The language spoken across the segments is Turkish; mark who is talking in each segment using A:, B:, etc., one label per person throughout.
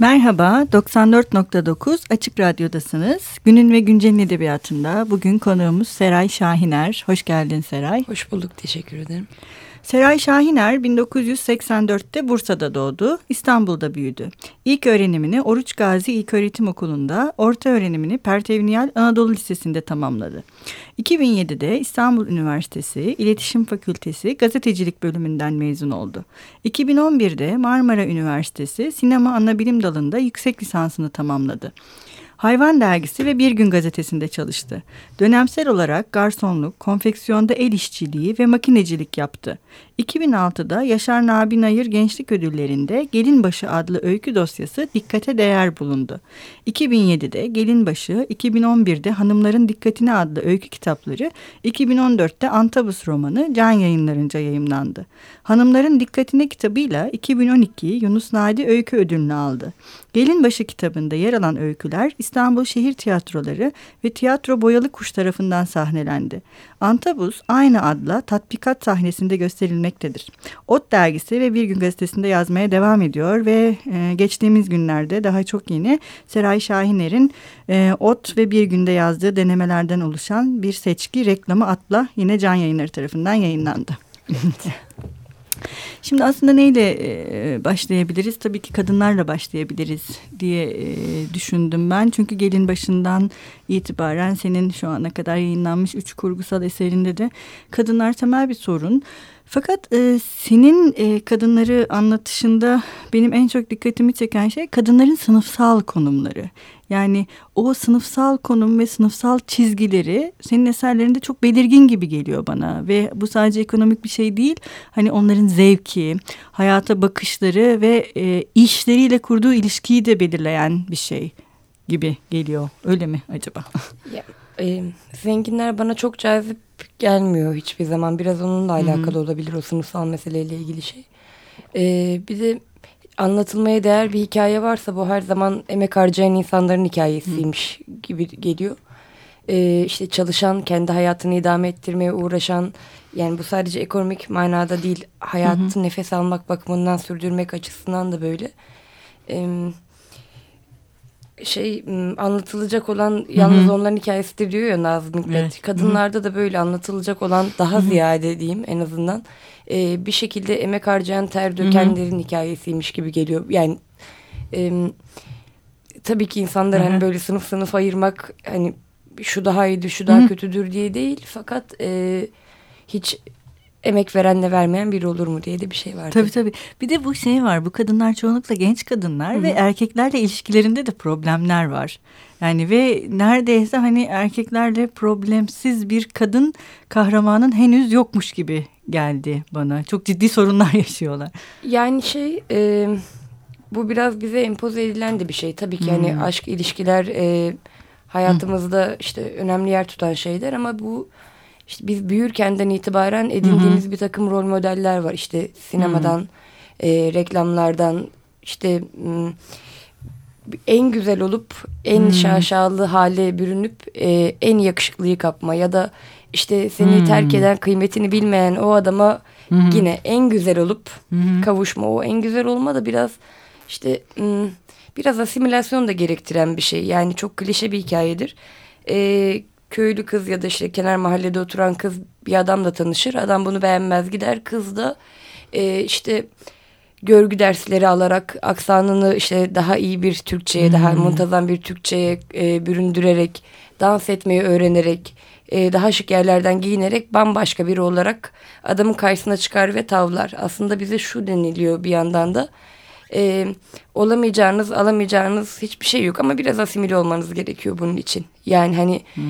A: Merhaba, 94.9 Açık Radyo'dasınız. Günün ve Güncel'in edebiyatında bugün konuğumuz Seray Şahiner. Hoş geldin Seray.
B: Hoş bulduk, teşekkür ederim.
A: Seray Şahiner 1984'te Bursa'da doğdu, İstanbul'da büyüdü. İlk öğrenimini Oruç Gazi İlköğretim Okulu'nda, orta öğrenimini Pertevniyal Anadolu Lisesi'nde tamamladı. 2007'de İstanbul Üniversitesi İletişim Fakültesi Gazetecilik bölümünden mezun oldu. 2011'de Marmara Üniversitesi Sinema Anabilim Dalı'nda yüksek lisansını tamamladı. Hayvan Dergisi ve Bir Gün Gazetesi'nde çalıştı. Dönemsel olarak garsonluk, konfeksiyonda el işçiliği ve makinecilik yaptı. 2006'da Yaşar Nabi Nayır Gençlik Ödülleri'nde Gelinbaşı adlı öykü dosyası dikkate değer bulundu. 2007'de Gelinbaşı, 2011'de Hanımların Dikkatine adlı öykü kitapları, 2014'te Antabus romanı Can Yayınlarınca yayımlandı. Hanımların Dikkatine kitabıyla 2012 Yunus Nadi Öykü Ödülünü aldı. Gelinbaşı kitabında yer alan öyküler İstanbul Şehir Tiyatroları ve Tiyatro Boyalı Kuş tarafından sahnelendi. Antabus aynı adla tatbikat sahnesinde gösterilmektedir. Ot dergisi ve Bir Gün gazetesinde yazmaya devam ediyor ve e, geçtiğimiz günlerde daha çok yeni Seray Şahiner'in e, Ot ve Bir Günde yazdığı denemelerden oluşan bir seçki reklamı atla yine Can Yayınları tarafından yayınlandı. Şimdi aslında neyle e, başlayabiliriz? Tabii ki kadınlarla başlayabiliriz diye e, düşündüm ben. Çünkü gelin başından itibaren senin şu ana kadar yayınlanmış üç kurgusal eserinde de kadınlar temel bir sorun. Fakat e, senin e, kadınları anlatışında benim en çok dikkatimi çeken şey kadınların sınıfsal konumları. Yani o sınıfsal konum ve sınıfsal çizgileri senin eserlerinde çok belirgin gibi geliyor bana. Ve bu sadece ekonomik bir şey değil. Hani onların zevki, hayata bakışları ve e, işleriyle kurduğu ilişkiyi de belirleyen bir şey gibi geliyor. Öyle mi acaba?
B: Ya, e, zenginler bana çok cazip gelmiyor hiçbir zaman. Biraz onunla alakalı Hı -hı. olabilir o sınıfsal meseleyle ilgili şey. E, bir de anlatılmaya değer bir hikaye varsa bu her zaman emek harcayan insanların hikayesiymiş Hı. gibi geliyor. Ee, işte çalışan, kendi hayatını idame ettirmeye uğraşan, yani bu sadece ekonomik manada değil, hayatı hı nefes almak bakımından sürdürmek açısından da böyle. Ee, şey anlatılacak olan yalnız hı hı. onların hikayesidir diyor ya Nazım Hikmet. Evet. Kadınlarda hı hı. da böyle anlatılacak olan daha ziyade diyeyim en azından e, bir şekilde emek harcayan ter dökenlerin Hı -hı. hikayesiymiş gibi geliyor. Yani e, tabii ki insanlar hani böyle sınıf sınıf ayırmak hani şu daha iyiydi şu daha Hı -hı. kötüdür diye değil. Fakat e, hiç emek verenle vermeyen biri olur mu diye de bir şey var.
A: Tabii tabii. Bir de bu şey var. Bu kadınlar çoğunlukla genç kadınlar Hı -hı. ve erkeklerle ilişkilerinde de problemler var. Yani ve neredeyse hani erkeklerle problemsiz bir kadın kahramanın henüz yokmuş gibi geldi bana. Çok ciddi sorunlar yaşıyorlar.
B: Yani şey e, bu biraz bize empoze edilen de bir şey. Tabii ki hani aşk ilişkiler e, hayatımızda hmm. işte önemli yer tutan şeyler ama bu işte biz büyürkenden itibaren edindiğimiz hmm. bir takım rol modeller var. İşte sinemadan, e, reklamlardan işte en güzel olup en hmm. şaşalı hale bürünüp e, en yakışıklıyı kapma ya da işte seni hmm. terk eden kıymetini bilmeyen o adama hmm. yine en güzel olup hmm. kavuşma. O en güzel olma da biraz işte biraz asimilasyon da gerektiren bir şey. Yani çok klişe bir hikayedir. Ee, köylü kız ya da işte kenar mahallede oturan kız bir adamla tanışır. Adam bunu beğenmez gider. Kız da e, işte görgü dersleri alarak aksanını işte daha iyi bir Türkçe'ye, hmm. daha muntazam bir Türkçe'ye e, büründürerek, dans etmeyi öğrenerek e, daha şık yerlerden giyinerek bambaşka biri olarak adamın karşısına çıkar ve tavlar. Aslında bize şu deniliyor bir yandan da e, olamayacağınız, alamayacağınız hiçbir şey yok ama biraz asimile olmanız gerekiyor bunun için. Yani hani hmm.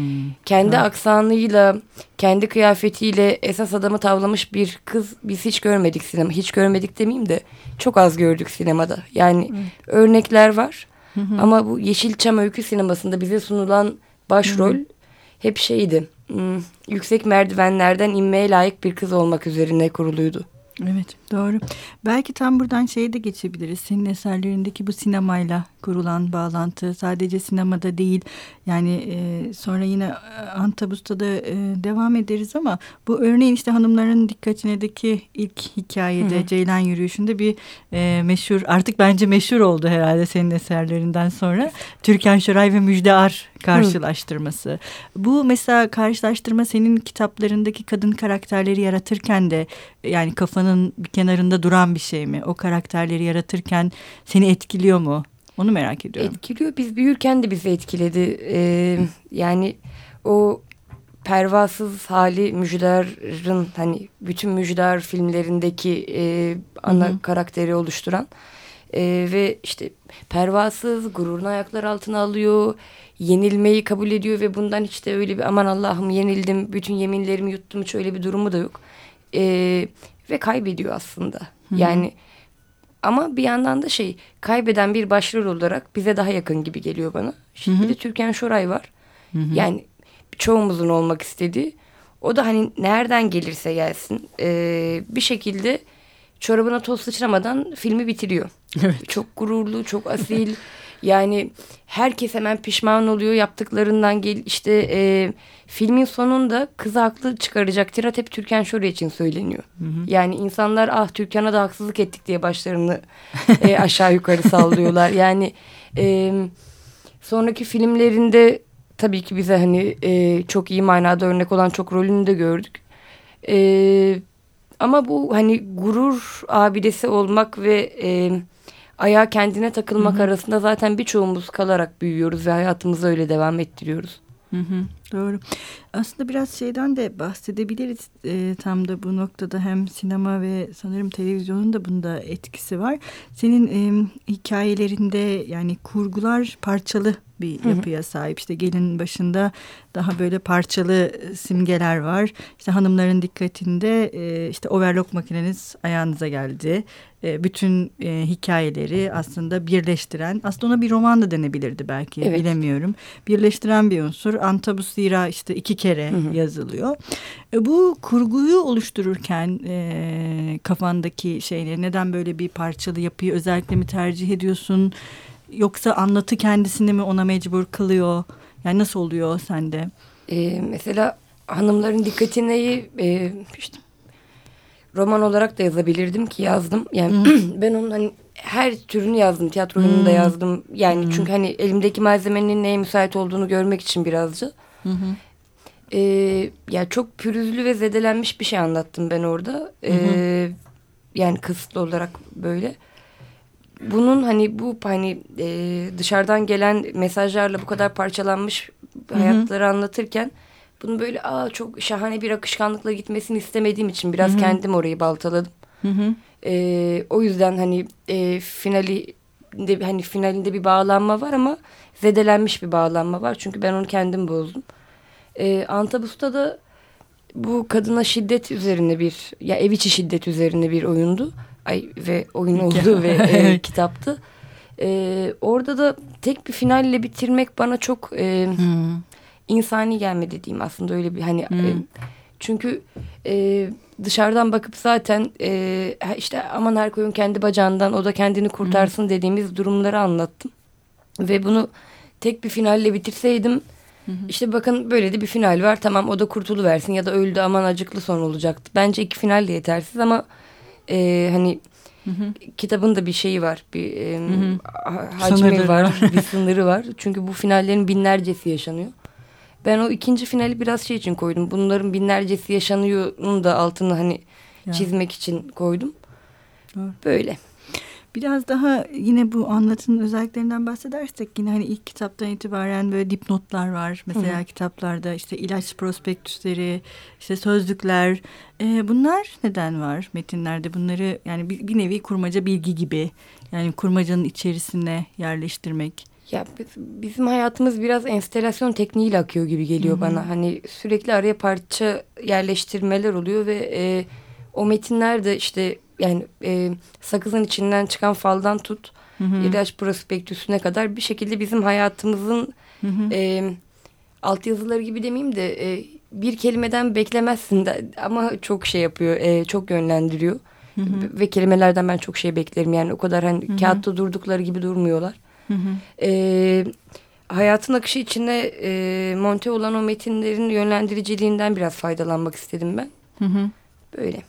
B: kendi evet. aksanıyla, kendi kıyafetiyle esas adamı tavlamış bir kız biz hiç görmedik sinema. Hiç görmedik demeyeyim de çok az gördük sinemada. Yani hmm. örnekler var hmm. ama bu Yeşilçam öykü sinemasında bize sunulan başrol hmm hep şeydi. Hmm, yüksek merdivenlerden inmeye layık bir kız olmak üzerine kuruluydu.
A: Evet doğru. Belki tam buradan şeye de geçebiliriz. Senin eserlerindeki bu sinemayla kurulan bağlantı sadece sinemada değil. Yani e, sonra yine e, Antabus'ta da e, devam ederiz ama bu örneğin işte hanımların dikkatindeki ilk hikayede Hı -hı. Ceylan yürüyüşünde bir e, meşhur artık bence meşhur oldu herhalde senin eserlerinden sonra. Türkan Şoray ve Müjde Ar karşılaştırması. Hı. Bu mesela karşılaştırma senin kitaplarındaki kadın karakterleri yaratırken de yani kafanın bir kenarında duran bir şey mi? O karakterleri yaratırken seni etkiliyor mu? Onu merak ediyorum.
B: Etkiliyor. Biz büyürken de bizi etkiledi. Ee, yani o pervasız hali Müjdar'ın hani bütün Müjdar filmlerindeki e, ana Hı -hı. karakteri oluşturan e, ve işte pervasız gururunu ayaklar altına alıyor yenilmeyi kabul ediyor ve bundan hiç de öyle bir aman Allah'ım yenildim bütün yeminlerimi yuttum hiç öyle bir durumu da yok e, ve kaybediyor aslında Hı -hı. yani ama bir yandan da şey kaybeden bir başrol olarak bize daha yakın gibi geliyor bana. Şimdi Hı -hı. bir de Türkan Şoray var. Hı -hı. Yani çoğumuzun olmak istediği. O da hani nereden gelirse gelsin e, bir şekilde çorabına toz sıçramadan filmi bitiriyor. Evet. Çok gururlu, çok asil. yani herkes hemen pişman oluyor yaptıklarından gel işte e, filmin sonunda kız haklı çıkaracak tirat hep Türkan Şoray için söyleniyor. Hı hı. Yani insanlar ah Türkan'a da haksızlık ettik diye başlarını e, aşağı yukarı sallıyorlar. Yani e, sonraki filmlerinde tabii ki bize hani e, çok iyi manada örnek olan çok rolünü de gördük. E, ama bu hani gurur abidesi olmak ve e, ayağa kendine takılmak Hı -hı. arasında zaten birçoğumuz kalarak büyüyoruz ve hayatımızı öyle devam ettiriyoruz.
A: Hı hı, doğru. Aslında biraz şeyden de bahsedebiliriz. E, tam da bu noktada hem sinema ve sanırım televizyonun da bunda etkisi var. Senin e, hikayelerinde yani kurgular parçalı bir yapıya sahip. İşte gelin başında daha böyle parçalı simgeler var. İşte hanımların dikkatinde e, işte overlock makineniz ayağınıza geldi. E, bütün e, hikayeleri aslında birleştiren, aslında ona bir roman da denebilirdi belki evet. bilemiyorum. Birleştiren bir unsur. Antabus Zira işte iki kere hı hı. yazılıyor. E, bu kurguyu oluştururken e, kafandaki şeyleri neden böyle bir parçalı yapıyı özellikle mi tercih ediyorsun? Yoksa anlatı kendisini mi ona mecbur kılıyor? Yani nasıl oluyor sende?
B: Ee, mesela hanımların dikkatini e, işte roman olarak da yazabilirdim ki yazdım. Yani ben onun hani her türünü yazdım. Tiyatro oyununu da yazdım. Yani hmm. çünkü hani elimdeki malzemenin neye müsait olduğunu görmek için birazcık. Hı Ee, ya çok pürüzlü ve zedelenmiş bir şey anlattım ben orada. Ee, yani kısıtlı olarak böyle bunun hani bu hani e, dışarıdan gelen mesajlarla bu kadar parçalanmış hayatları Hı -hı. anlatırken bunu böyle aa çok şahane bir akışkanlıkla gitmesini istemediğim için biraz Hı -hı. kendim orayı baltaladım. Hı -hı. E, o yüzden hani e, finali de, hani finalinde bir bağlanma var ama zedelenmiş bir bağlanma var. Çünkü ben onu kendim bozdum. E, Antabus'ta da bu kadına şiddet üzerine bir ya ev içi şiddet üzerine bir oyundu ay ve oyun oldu ve e, kitaptı. E, orada da tek bir finalle bitirmek bana çok e, hmm. insani gelmedi diyeyim aslında öyle bir hani hmm. e, çünkü e, dışarıdan bakıp zaten e, işte aman her koyun kendi bacağından o da kendini kurtarsın hmm. dediğimiz durumları anlattım ve bunu tek bir finalle bitirseydim Hı İşte bakın böyle de bir final var. Tamam o da kurtuluversin ya da öldü aman acıklı son olacaktı. Bence iki final de yetersiz ama e, hani Hı hı. Kitabın da bir şeyi var. Bir e, hı hı. hacmi sınırı var. bir sınırı var. Çünkü bu finallerin binlercesi yaşanıyor. Ben o ikinci finali biraz şey için koydum. Bunların binlercesi yaşanıyor'nun da altını hani ya. çizmek için koydum. Doğru. Böyle.
A: Biraz daha yine bu anlatının özelliklerinden bahsedersek yine hani ilk kitaptan itibaren böyle dipnotlar var. Mesela Hı kitaplarda işte ilaç prospektüsleri, işte sözlükler. Ee, bunlar neden var metinlerde? Bunları yani bir, bir nevi kurmaca bilgi gibi yani kurmacanın içerisine yerleştirmek.
B: Ya bizim hayatımız biraz enstelasyon tekniğiyle akıyor gibi geliyor Hı -hı. bana. Hani sürekli araya parça yerleştirmeler oluyor ve e, o metinler de işte yani e, sakızın içinden çıkan faldan tut hı hı. ilaç prospektüsüne kadar bir şekilde bizim hayatımızın hı hı. E, altyazıları gibi demeyeyim de e, bir kelimeden beklemezsin de ama çok şey yapıyor e, çok yönlendiriyor. Hı hı. Ve kelimelerden ben çok şey beklerim. Yani o kadar hani hı hı. kağıtta durdukları gibi durmuyorlar. Hı hı. Ee, hayatın akışı içine e, monte olan o metinlerin yönlendiriciliğinden biraz faydalanmak istedim ben. Hı hı. Böyle.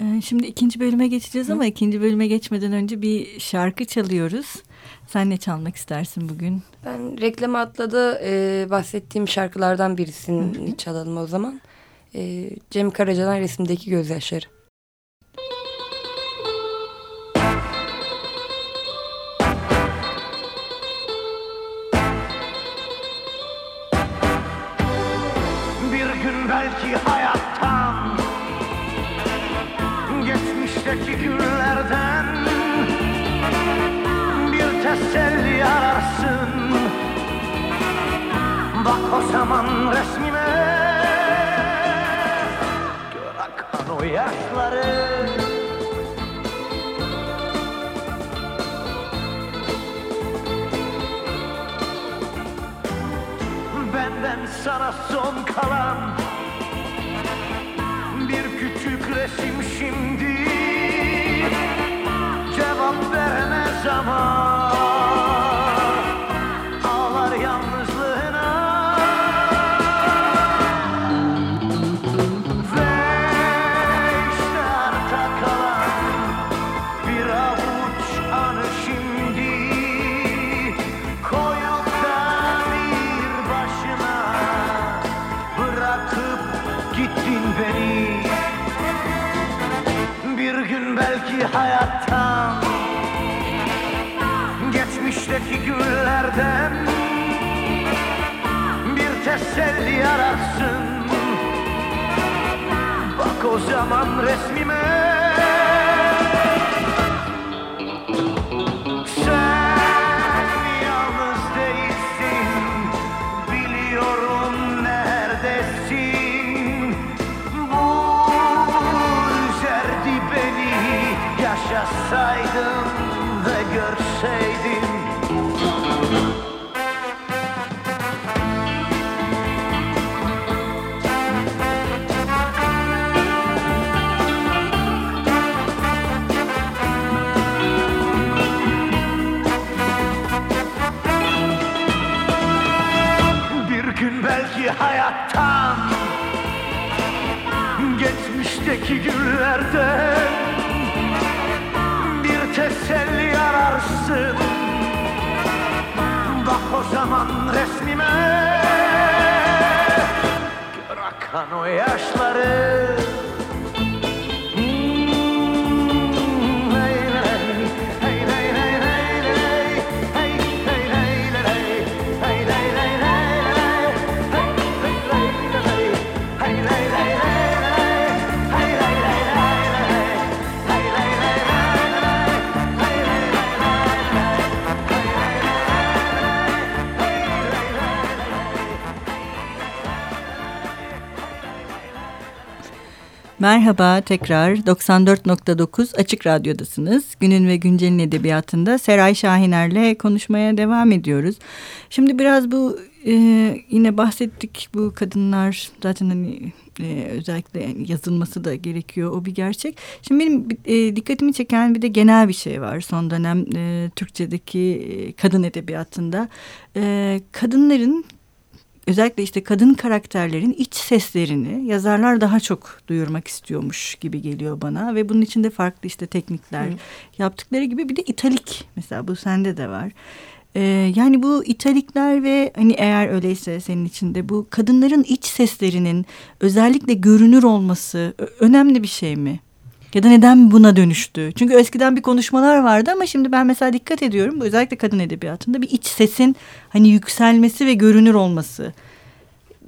A: Ee, şimdi ikinci bölüme geçeceğiz hı. ama ikinci bölüme geçmeden önce bir şarkı çalıyoruz. Sen ne çalmak istersin bugün?
B: Ben reklam atladı e, bahsettiğim şarkılardan birisini hı hı. çalalım o zaman. E, Cem Karaca'dan resimdeki gözyaşları.
C: belki hayattan Geçmişteki Bir teselli ararsın. Bak o zaman resmime Gör akan o yaşları. Benden sana son kalan küçük resim şimdi Cevap veremez ama yaşasaydım ve görseydim. Bir gün belki hayattan Geçmişteki günlerden teselli ararsın Bak o zaman resmime. Gör akan o yaşları
A: Merhaba tekrar 94.9 Açık Radyo'dasınız. Günün ve Güncel'in edebiyatında Seray Şahiner'le konuşmaya devam ediyoruz. Şimdi biraz bu e, yine bahsettik bu kadınlar zaten hani e, özellikle yazılması da gerekiyor o bir gerçek. Şimdi benim e, dikkatimi çeken bir de genel bir şey var son dönem e, Türkçedeki e, kadın edebiyatında. E, kadınların özellikle işte kadın karakterlerin iç seslerini yazarlar daha çok duyurmak istiyormuş gibi geliyor bana ve bunun içinde farklı işte teknikler Hı. yaptıkları gibi bir de italik mesela bu sende de var. Ee, yani bu italikler ve hani eğer öyleyse senin içinde bu kadınların iç seslerinin özellikle görünür olması önemli bir şey mi? Ya da neden buna dönüştü? Çünkü eskiden bir konuşmalar vardı ama şimdi ben mesela dikkat ediyorum. Bu özellikle kadın edebiyatında bir iç sesin hani yükselmesi ve görünür olması.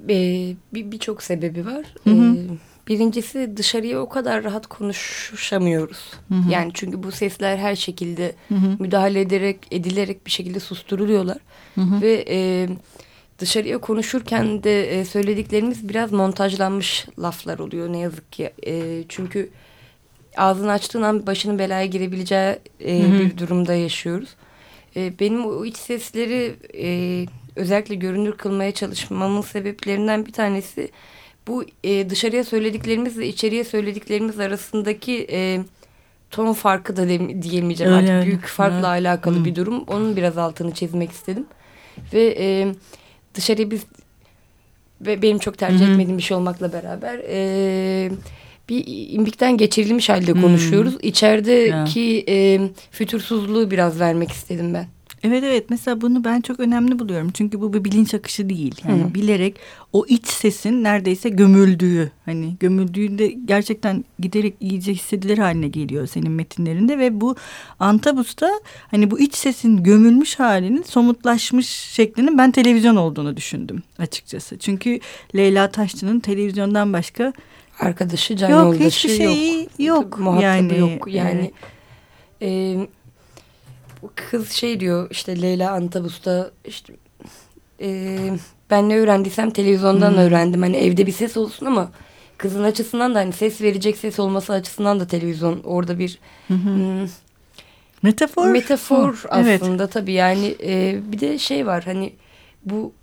B: Ee, Birçok bir sebebi var. Hı hı. Ee, birincisi dışarıya o kadar rahat konuşamıyoruz. Hı hı. Yani çünkü bu sesler her şekilde hı hı. müdahale ederek, edilerek bir şekilde susturuluyorlar. Hı hı. Ve e, dışarıya konuşurken de e, söylediklerimiz biraz montajlanmış laflar oluyor ne yazık ki. E, çünkü ağzını açtığın an başının belaya girebileceği e, bir durumda yaşıyoruz. E, benim o iç sesleri e, özellikle görünür kılmaya çalışmamın sebeplerinden bir tanesi bu e, dışarıya söylediklerimizle içeriye söylediklerimiz arasındaki e, ton farkı da diyemeyeceğim.
A: Öyle,
B: Artık
A: öyle.
B: büyük farkla
A: Evet.
B: alakalı
A: Hı.
B: bir durum. Onun biraz altını çizmek istedim. Ve e, dışarıya biz ve benim çok tercih
A: Hı hı.
B: etmediğim bir şey olmakla beraber e, bir imbikten geçirilmiş halde
A: Hı.
B: konuşuyoruz. İçerideki e, fütursuzluğu biraz vermek istedim ben.
A: Evet evet mesela bunu ben çok önemli buluyorum. Çünkü bu bir bilinç akışı değil. Yani
B: Hı.
A: bilerek o iç sesin neredeyse gömüldüğü hani gömüldüğünde gerçekten giderek iyice hissedilir haline geliyor senin metinlerinde ve bu Antabus'ta hani bu iç sesin gömülmüş halinin somutlaşmış şeklinin ben televizyon olduğunu düşündüm açıkçası. Çünkü Leyla Taşçı'nın televizyondan başka
B: Arkadaşı, can
A: yok
B: yoldaşı
A: hiçbir
B: yok.
A: şeyi yok.
B: Muhatabı
A: yani,
B: yok. Yani e, kız şey diyor işte Leyla Antabus'ta işte e, ben ne öğrendiysem televizyondan
A: Hmm.
B: öğrendim. Hani evde bir ses olsun ama kızın açısından da hani ses verecek ses olması açısından da televizyon orada bir
A: Hı hı.
B: hmm,
A: metafor.
B: metafor
A: Hı, evet.
B: aslında tabii yani e, bir de şey var hani bu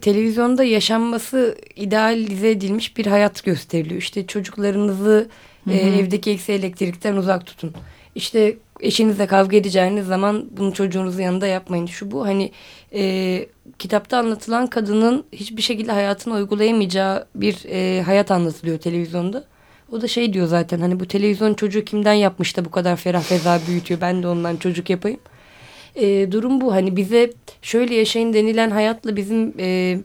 B: televizyonda yaşanması idealize edilmiş bir hayat gösteriliyor. İşte çocuklarınızı e,
A: Hı hı.
B: evdeki eksi elektrikten uzak tutun. İşte eşinizle kavga edeceğiniz zaman bunu çocuğunuzun yanında yapmayın. Şu bu hani e, kitapta anlatılan kadının hiçbir şekilde hayatını uygulayamayacağı bir e, hayat anlatılıyor televizyonda. O da şey diyor zaten hani bu televizyon çocuğu kimden yapmış da bu kadar ferah feza büyütüyor ben de ondan çocuk yapayım. E, durum bu. Hani bize şöyle yaşayın denilen hayatla bizim e,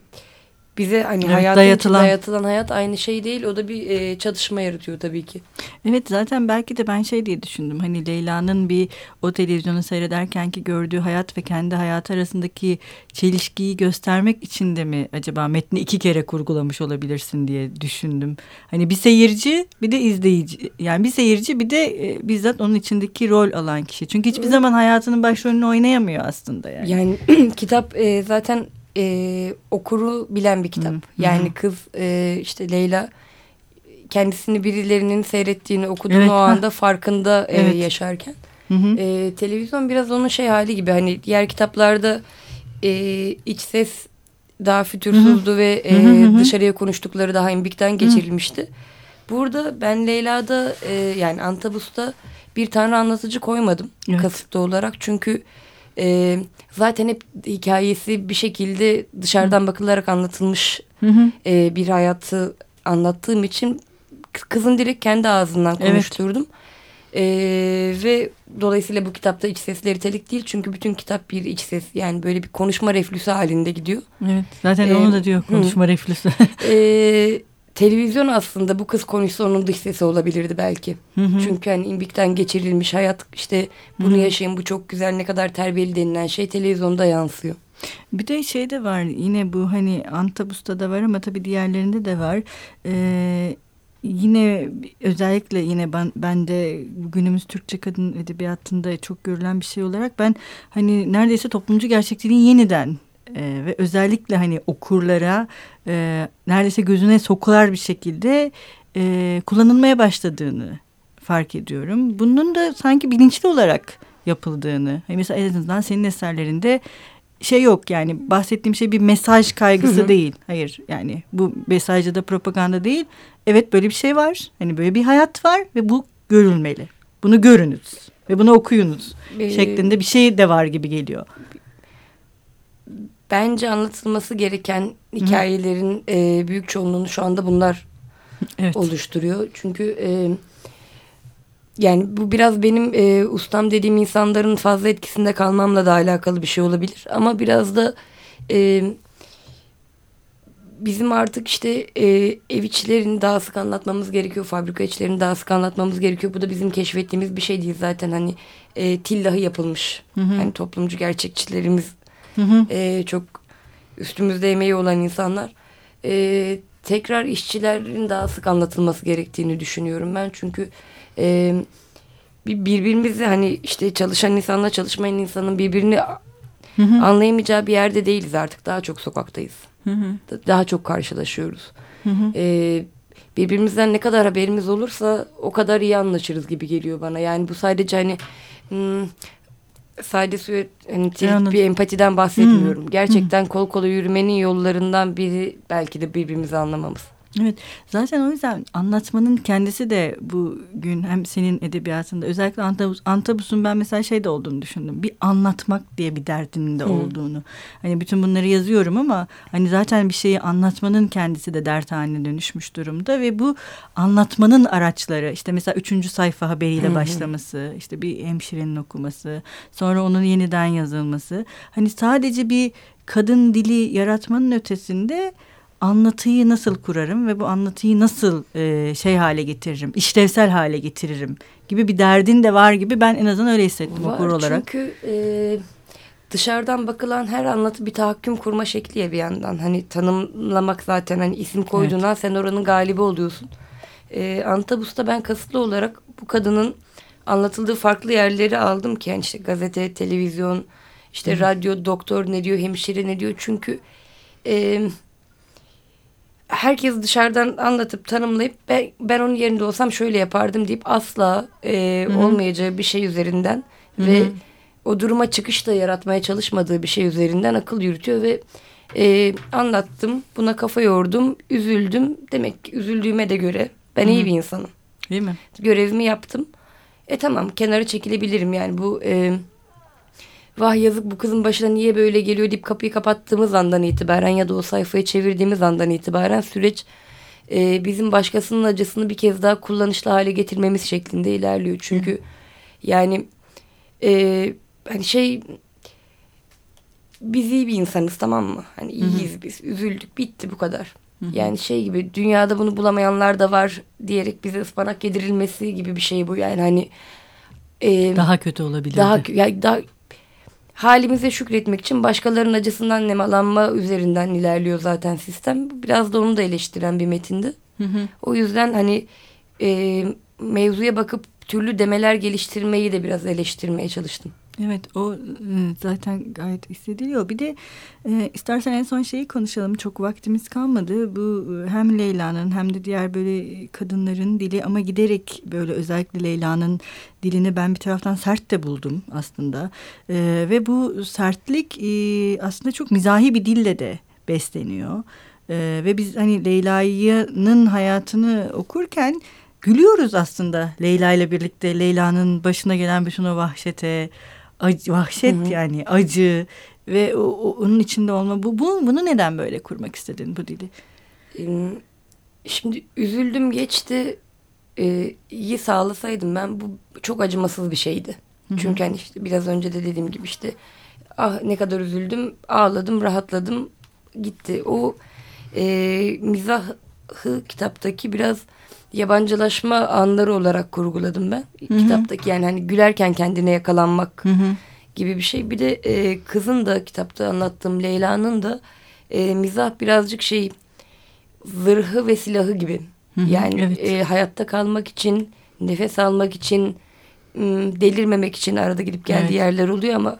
B: bize hani
A: Evet,
B: hayatın
A: dayatılan.
B: dayatılan. hayat aynı şey değil. O da bir e, çatışma yaratıyor tabii ki.
A: Evet zaten belki de ben şey diye düşündüm. Hani Leyla'nın bir o televizyonu seyrederken ki gördüğü hayat ve kendi hayatı arasındaki çelişkiyi göstermek için de mi acaba metni iki kere kurgulamış olabilirsin diye düşündüm. Hani bir seyirci bir de izleyici. Yani bir seyirci bir de e, bizzat onun içindeki rol alan kişi. Çünkü hiçbir zaman hayatının başrolünü oynayamıyor aslında yani.
B: Yani kitap e, zaten e, okuru bilen bir kitap.
A: Hı, hı.
B: Yani kız e, işte Leyla kendisini birilerinin seyrettiğini okuduğunu
A: Evet,
B: o anda farkında e,
A: Evet.
B: yaşarken.
A: Hı hı.
B: E, televizyon biraz onun şey hali gibi hani diğer kitaplarda e, iç ses daha fütursuzdu ve e,
A: Hı hı hı hı.
B: dışarıya konuştukları daha imbikten geçirilmişti. Burada ben Leyla'da e, yani Antabus'ta bir tanrı anlatıcı koymadım
A: Evet.
B: kasıtlı olarak çünkü e, zaten hep hikayesi bir şekilde dışarıdan bakılarak anlatılmış
A: Hı hı.
B: e, bir hayatı anlattığım için kı- kızın direkt kendi ağzından
A: Evet.
B: konuşturdum. E, ve dolayısıyla bu kitapta iç sesleri telik değil çünkü bütün kitap bir iç ses yani böyle bir konuşma reflüsü halinde gidiyor.
A: Evet zaten
B: Ee,
A: onu da diyor
B: hı.
A: konuşma reflüsü.
B: E, televizyon aslında bu kız konuşsa onun dış sesi olabilirdi belki.
A: Hı hı.
B: Çünkü hani imbikten geçirilmiş hayat işte bunu
A: Hı.
B: yaşayın bu çok güzel ne kadar terbiyeli denilen şey televizyonda yansıyor.
A: Bir de şey de var yine bu hani Antabus'ta da var ama tabii diğerlerinde de var. Ee, yine özellikle yine ben, ben de günümüz Türkçe kadın edebiyatında çok görülen bir şey olarak ben hani neredeyse toplumcu gerçekliğin yeniden e, ve özellikle hani okurlara e, neredeyse gözüne sokular bir şekilde e, kullanılmaya başladığını fark ediyorum. Bunun da sanki bilinçli olarak yapıldığını. Hani mesela en azından senin eserlerinde şey yok yani bahsettiğim şey bir mesaj kaygısı
B: Hı hı.
A: değil. Hayır yani bu mesajda da propaganda değil. Evet böyle bir şey var. Hani böyle bir hayat var ve bu görülmeli. Bunu görünüz ve bunu okuyunuz
B: Ee,
A: şeklinde bir şey de var gibi geliyor.
B: Bence anlatılması gereken hikayelerin e, büyük çoğunluğunu şu anda bunlar
A: Evet.
B: oluşturuyor. Çünkü e, yani bu biraz benim e, ustam dediğim insanların fazla etkisinde kalmamla da alakalı bir şey olabilir. Ama biraz da e, bizim artık işte e, ev içlerini daha sık anlatmamız gerekiyor. Fabrika içlerini daha sık anlatmamız gerekiyor. Bu da bizim keşfettiğimiz bir şey değil zaten. Hani e, tillahı yapılmış.
A: Hı hı.
B: Hani toplumcu gerçekçilerimiz
A: Hı hı.
B: e, çok üstümüzde emeği olan insanlar. E, tekrar işçilerin daha sık anlatılması gerektiğini düşünüyorum ben. Çünkü e, bir- birbirimizi hani işte çalışan insanla çalışmayan insanın birbirini
A: Hı hı.
B: anlayamayacağı bir yerde değiliz artık. Daha çok sokaktayız.
A: Hı hı.
B: Da- Daha çok karşılaşıyoruz.
A: Hı hı.
B: E, birbirimizden ne kadar haberimiz olursa o kadar iyi anlaşırız gibi geliyor bana. Yani bu sadece hani hmm, sade suya hani tilt
A: Anladım.
B: bir empatiden bahsetmiyorum. Gerçekten kol kola yürümenin yollarından biri belki de birbirimizi anlamamız.
A: Evet zaten o yüzden anlatmanın kendisi de bugün hem senin edebiyatında özellikle Antabus, Antabus'un ben mesela şey de olduğunu düşündüm. Bir anlatmak diye bir derdinin de olduğunu. Hani bütün bunları yazıyorum ama hani zaten bir şeyi anlatmanın kendisi de dert haline dönüşmüş durumda ve bu anlatmanın araçları işte mesela üçüncü sayfa haberiyle başlaması işte bir hemşirenin okuması sonra onun yeniden yazılması hani sadece bir kadın dili yaratmanın ötesinde anlatıyı nasıl kurarım ve bu anlatıyı nasıl e, şey hale getiririm, işlevsel hale getiririm gibi bir derdin de var gibi ben en azından öyle hissettim
B: var,
A: okur olarak.
B: Çünkü e, dışarıdan bakılan her anlatı bir tahakküm kurma şekli ya bir yandan. Hani tanımlamak zaten hani isim koyduğuna evet. sen oranın galibi oluyorsun. E, Antabus'ta ben kasıtlı olarak bu kadının anlatıldığı farklı yerleri aldım ki yani işte gazete, televizyon, işte Hı. radyo, doktor ne diyor, hemşire ne diyor. Çünkü e, herkes dışarıdan anlatıp tanımlayıp ben, ben onun yerinde olsam şöyle yapardım deyip asla e, olmayacağı bir şey üzerinden Hı -hı. ve o duruma çıkış da yaratmaya çalışmadığı bir şey üzerinden akıl yürütüyor ve e, anlattım buna kafa yordum üzüldüm demek ki üzüldüğüme de göre ben Hı -hı. iyi bir insanım.
A: Değil mi?
B: Görevimi yaptım. E tamam kenara çekilebilirim yani bu e, vah yazık bu kızın başına niye böyle geliyor deyip kapıyı kapattığımız andan itibaren ya da o sayfayı çevirdiğimiz andan itibaren süreç e, bizim başkasının acısını bir kez daha kullanışlı hale getirmemiz şeklinde ilerliyor. Çünkü Hı. yani e, hani şey biz iyi bir insanız tamam mı? Hani iyiyiz Hı. biz üzüldük bitti bu kadar. Hı. Yani şey gibi dünyada bunu bulamayanlar da var diyerek bize ıspanak yedirilmesi gibi bir şey bu yani hani
A: e, daha kötü olabilir.
B: Daha ya daha halimize şükretmek için başkalarının acısından nemalanma üzerinden ilerliyor zaten sistem. Biraz da onu da eleştiren bir metindi. Hı hı. O yüzden hani e, mevzuya bakıp türlü demeler geliştirmeyi de biraz eleştirmeye çalıştım.
A: Evet o e, zaten gayet hissediliyor. Bir de e, istersen en son şeyi konuşalım. Çok vaktimiz kalmadı. Bu e, hem Leyla'nın hem de diğer böyle kadınların dili ama giderek böyle özellikle Leyla'nın dilini ben bir taraftan sert de buldum aslında. E, ve bu sertlik e, aslında çok mizahi bir dille de besleniyor. E, ve biz hani Leyla'nın hayatını okurken gülüyoruz aslında Leyla ile birlikte Leyla'nın başına gelen bütün o vahşete, acı, vahşet Hı -hı. yani acı ve o, o, onun içinde olma. Bu, bu bunu neden böyle kurmak istedin bu dili?
B: Şimdi üzüldüm geçti. Ee, iyi sağlasaydım ben bu çok acımasız bir şeydi. Hı -hı. Çünkü hani işte biraz önce de dediğim gibi işte ah ne kadar üzüldüm ağladım rahatladım gitti. O e, mizahı kitaptaki biraz yabancılaşma anları olarak kurguladım ben. Hı -hı. Kitaptaki yani hani gülerken kendine yakalanmak Hı -hı. gibi bir şey. Bir de e, kızın da kitapta anlattığım Leyla'nın da e, mizah birazcık şey zırhı ve silahı gibi. Hı -hı. Yani evet. e, hayatta kalmak için, nefes almak için, delirmemek için arada gidip geldiği evet. yerler oluyor ama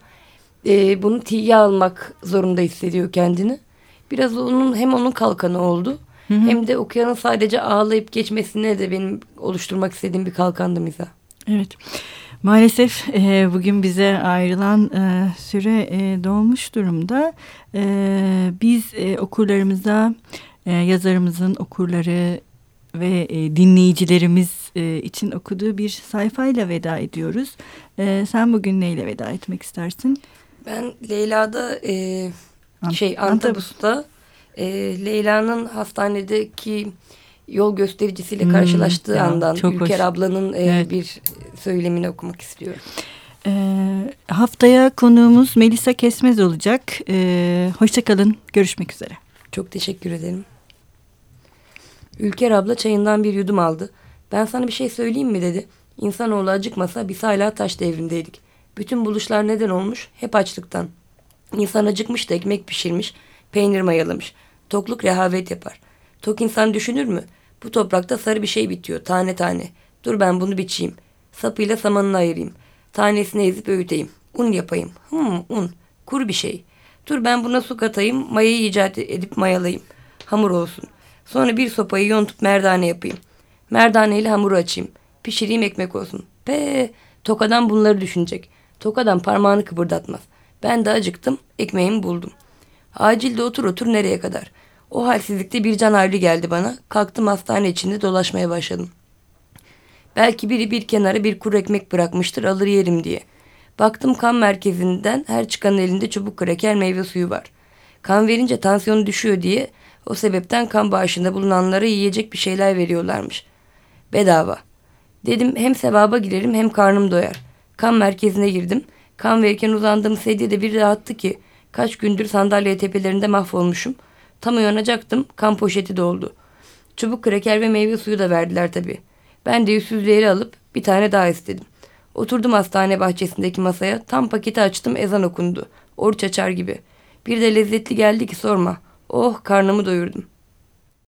B: e, bunu tiye almak zorunda hissediyor kendini. Biraz onun hem onun kalkanı oldu Hı hı. Hem de okuyanın sadece ağlayıp geçmesine de benim oluşturmak istediğim bir kalkandı mizah.
A: Evet. Maalesef e, bugün bize ayrılan e, süre e, dolmuş durumda. E, biz e, okurlarımıza, e, yazarımızın okurları ve e, dinleyicilerimiz e, için okuduğu bir sayfayla veda ediyoruz. E, sen bugün neyle veda etmek istersin?
B: Ben Leyla'da e, şey Antabus'ta e, Leyla'nın hastanedeki yol göstericisiyle hmm, karşılaştığı ya, andan Ülker hoş. ablanın e, evet. bir söylemini okumak istiyorum.
A: Ee, haftaya konuğumuz Melisa Kesmez olacak. Ee, Hoşçakalın. Görüşmek üzere.
B: Çok teşekkür ederim. Ülker abla çayından bir yudum aldı. Ben sana bir şey söyleyeyim mi dedi. İnsanoğlu acıkmasa biz hala taş devrindeydik. Bütün buluşlar neden olmuş? Hep açlıktan. İnsan acıkmış da ekmek pişirmiş, peynir mayalamış. Tokluk rehavet yapar. Tok insan düşünür mü? Bu toprakta sarı bir şey bitiyor tane tane. Dur ben bunu biçeyim. Sapıyla samanını ayırayım. Tanesini ezip öğüteyim. Un yapayım. Hmm un. Kur bir şey. Dur ben buna su katayım. Mayayı icat edip mayalayayım. Hamur olsun. Sonra bir sopayı yontup merdane yapayım. Merdaneyle hamuru açayım. Pişireyim ekmek olsun. Pe Tokadan bunları düşünecek. Tokadan parmağını kıpırdatmaz. Ben de acıktım. Ekmeğimi buldum. Acilde otur otur nereye kadar? O halsizlikte bir can havli geldi bana. Kalktım hastane içinde dolaşmaya başladım. Belki biri bir kenara bir kuru ekmek bırakmıştır alır yerim diye. Baktım kan merkezinden her çıkanın elinde çubuk kraker meyve suyu var. Kan verince tansiyonu düşüyor diye o sebepten kan bağışında bulunanlara yiyecek bir şeyler veriyorlarmış. Bedava. Dedim hem sevaba girerim hem karnım doyar. Kan merkezine girdim. Kan verirken uzandığım sedyede bir rahattı ki kaç gündür sandalye tepelerinde mahvolmuşum. Tam uyanacaktım kan poşeti doldu. Çubuk kraker ve meyve suyu da verdiler tabii. Ben de yüzsüzleri alıp bir tane daha istedim. Oturdum hastane bahçesindeki masaya. Tam paketi açtım ezan okundu. Oruç açar gibi. Bir de lezzetli geldi ki sorma. Oh karnımı doyurdum.